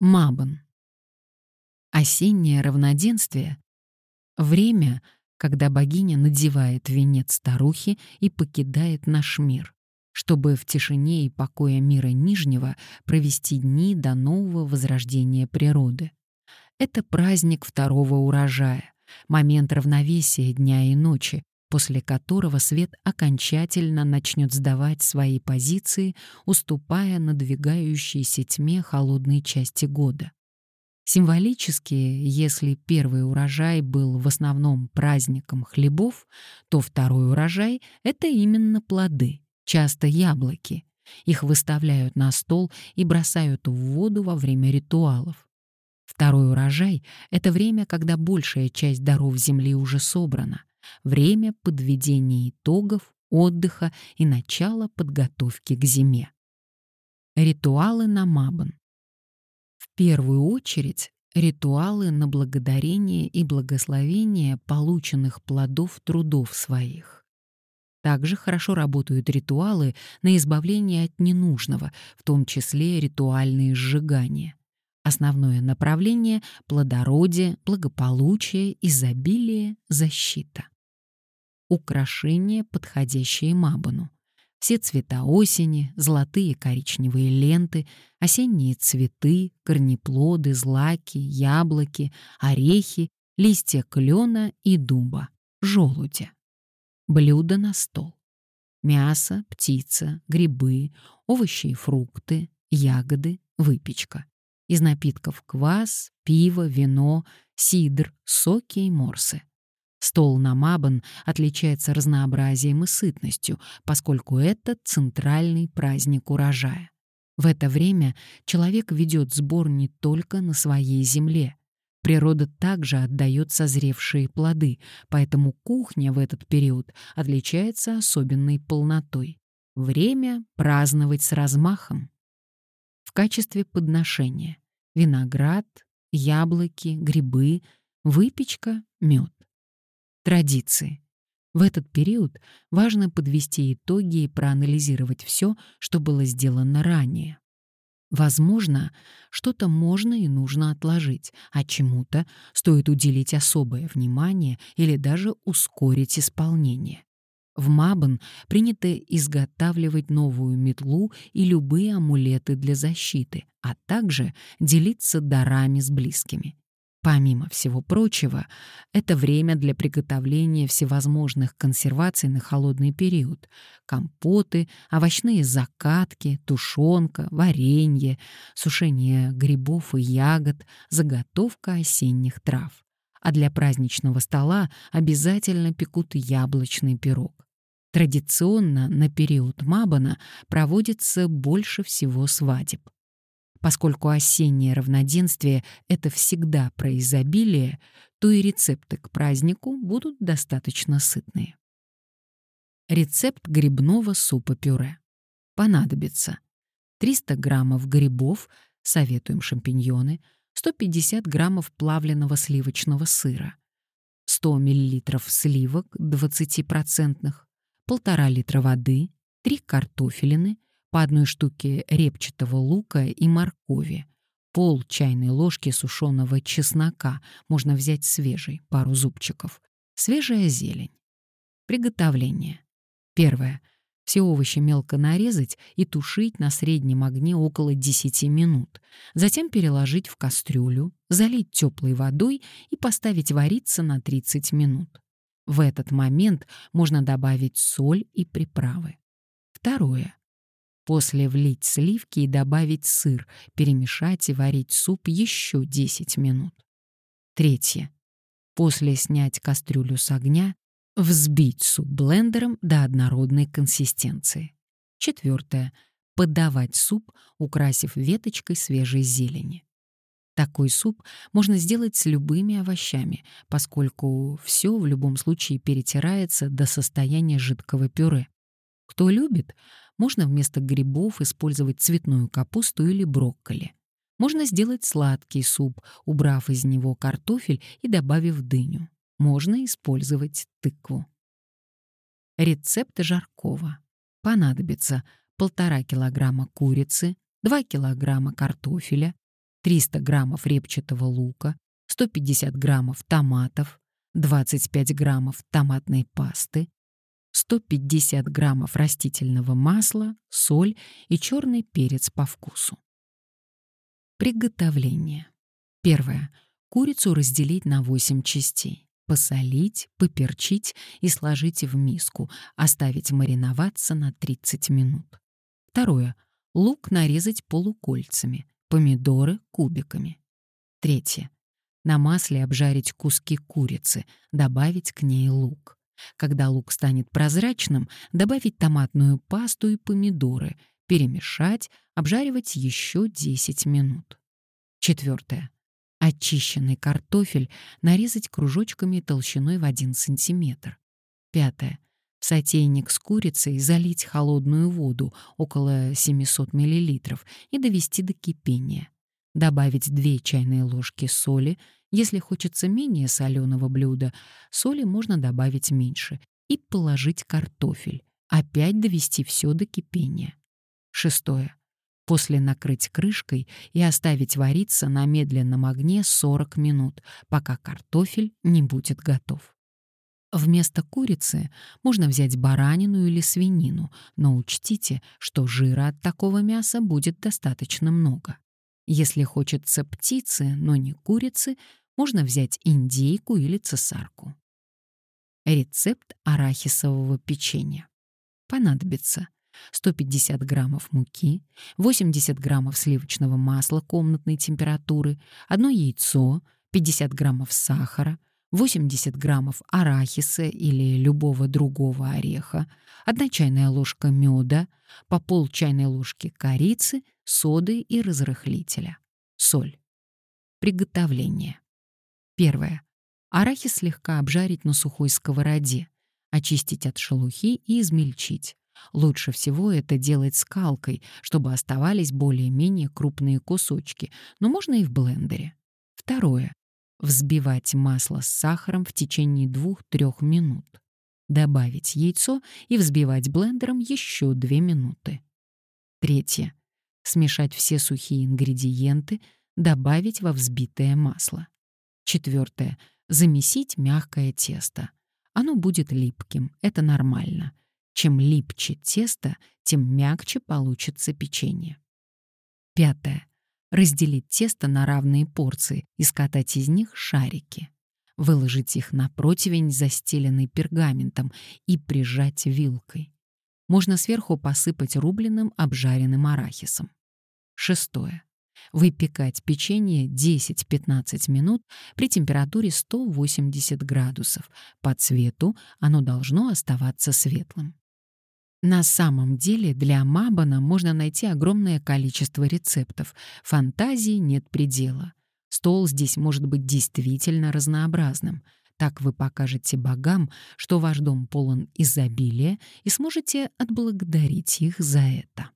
Мабан. Осеннее равноденствие — время, когда богиня надевает венец старухи и покидает наш мир, чтобы в тишине и покое мира Нижнего провести дни до нового возрождения природы. Это праздник второго урожая, момент равновесия дня и ночи, после которого свет окончательно начнет сдавать свои позиции, уступая надвигающейся тьме холодной части года. Символически, если первый урожай был в основном праздником хлебов, то второй урожай — это именно плоды, часто яблоки. Их выставляют на стол и бросают в воду во время ритуалов. Второй урожай — это время, когда большая часть даров земли уже собрана, время подведения итогов, отдыха и начала подготовки к зиме. Ритуалы на Мабан. В первую очередь ритуалы на благодарение и благословение полученных плодов трудов своих. Также хорошо работают ритуалы на избавление от ненужного, в том числе ритуальные сжигания. Основное направление — плодородие, благополучие, изобилие, защита украшения, подходящие Мабану. Все цвета осени, золотые коричневые ленты, осенние цветы, корнеплоды, злаки, яблоки, орехи, листья клена и дуба, желудя. Блюда на стол. Мясо, птица, грибы, овощи и фрукты, ягоды, выпечка. Из напитков квас, пиво, вино, сидр, соки и морсы. Стол на Мабан отличается разнообразием и сытностью, поскольку это центральный праздник урожая. В это время человек ведет сбор не только на своей земле. Природа также отдает созревшие плоды, поэтому кухня в этот период отличается особенной полнотой. Время праздновать с размахом. В качестве подношения виноград, яблоки, грибы, выпечка, мед. Традиции. В этот период важно подвести итоги и проанализировать все, что было сделано ранее. Возможно, что-то можно и нужно отложить, а чему-то стоит уделить особое внимание или даже ускорить исполнение. В Мабан принято изготавливать новую метлу и любые амулеты для защиты, а также делиться дарами с близкими. Помимо всего прочего, это время для приготовления всевозможных консерваций на холодный период. Компоты, овощные закатки, тушенка, варенье, сушение грибов и ягод, заготовка осенних трав. А для праздничного стола обязательно пекут яблочный пирог. Традиционно на период Мабана проводится больше всего свадеб. Поскольку осеннее равноденствие — это всегда про изобилие, то и рецепты к празднику будут достаточно сытные. Рецепт грибного супа-пюре. Понадобится 300 граммов грибов, советуем шампиньоны, 150 граммов плавленного сливочного сыра, 100 миллилитров сливок 20%, 1,5 литра воды, 3 картофелины, по одной штуке репчатого лука и моркови, пол чайной ложки сушеного чеснока, можно взять свежий, пару зубчиков, свежая зелень. Приготовление. Первое. Все овощи мелко нарезать и тушить на среднем огне около 10 минут. Затем переложить в кастрюлю, залить теплой водой и поставить вариться на 30 минут. В этот момент можно добавить соль и приправы. Второе. После влить сливки и добавить сыр, перемешать и варить суп еще 10 минут. Третье. После снять кастрюлю с огня, взбить суп блендером до однородной консистенции. Четвертое. Подавать суп, украсив веточкой свежей зелени. Такой суп можно сделать с любыми овощами, поскольку все в любом случае перетирается до состояния жидкого пюре. Кто любит, можно вместо грибов использовать цветную капусту или брокколи. Можно сделать сладкий суп, убрав из него картофель и добавив дыню. Можно использовать тыкву. Рецепт жаркого. Понадобится 1,5 килограмма курицы, 2 килограмма картофеля, 300 граммов репчатого лука, 150 граммов томатов, 25 граммов томатной пасты, 150 граммов растительного масла, соль и черный перец по вкусу. Приготовление. Первое. Курицу разделить на 8 частей. Посолить, поперчить и сложить в миску, оставить мариноваться на 30 минут. Второе. Лук нарезать полукольцами, помидоры — кубиками. Третье. На масле обжарить куски курицы, добавить к ней лук. Когда лук станет прозрачным, добавить томатную пасту и помидоры, перемешать, обжаривать еще 10 минут. Четвертое. Очищенный картофель нарезать кружочками толщиной в 1 см. Пятое. В сотейник с курицей залить холодную воду, около 700 мл, и довести до кипения. Добавить 2 чайные ложки соли, если хочется менее соленого блюда, соли можно добавить меньше, и положить картофель. Опять довести все до кипения. Шестое. После накрыть крышкой и оставить вариться на медленном огне 40 минут, пока картофель не будет готов. Вместо курицы можно взять баранину или свинину, но учтите, что жира от такого мяса будет достаточно много. Если хочется птицы, но не курицы, можно взять индейку или цесарку. Рецепт арахисового печенья. Понадобится 150 граммов муки, 80 граммов сливочного масла комнатной температуры, одно яйцо, 50 граммов сахара, 80 граммов арахиса или любого другого ореха, одна чайная ложка меда, по пол чайной ложки корицы, соды и разрыхлителя, соль. Приготовление. Первое. Арахис слегка обжарить на сухой сковороде, очистить от шелухи и измельчить. Лучше всего это делать скалкой, чтобы оставались более-менее крупные кусочки, но можно и в блендере. Второе. Взбивать масло с сахаром в течение 2-3 минут. Добавить яйцо и взбивать блендером еще 2 минуты. Третье. Смешать все сухие ингредиенты, добавить во взбитое масло. Четвертое. Замесить мягкое тесто. Оно будет липким, это нормально. Чем липче тесто, тем мягче получится печенье. Пятое. Разделить тесто на равные порции и скатать из них шарики. Выложить их на противень, застеленный пергаментом, и прижать вилкой. Можно сверху посыпать рубленым обжаренным арахисом. Шестое. Выпекать печенье 10-15 минут при температуре 180 градусов. По цвету оно должно оставаться светлым. На самом деле для Мабана можно найти огромное количество рецептов. Фантазии нет предела. Стол здесь может быть действительно разнообразным. Так вы покажете богам, что ваш дом полон изобилия, и сможете отблагодарить их за это.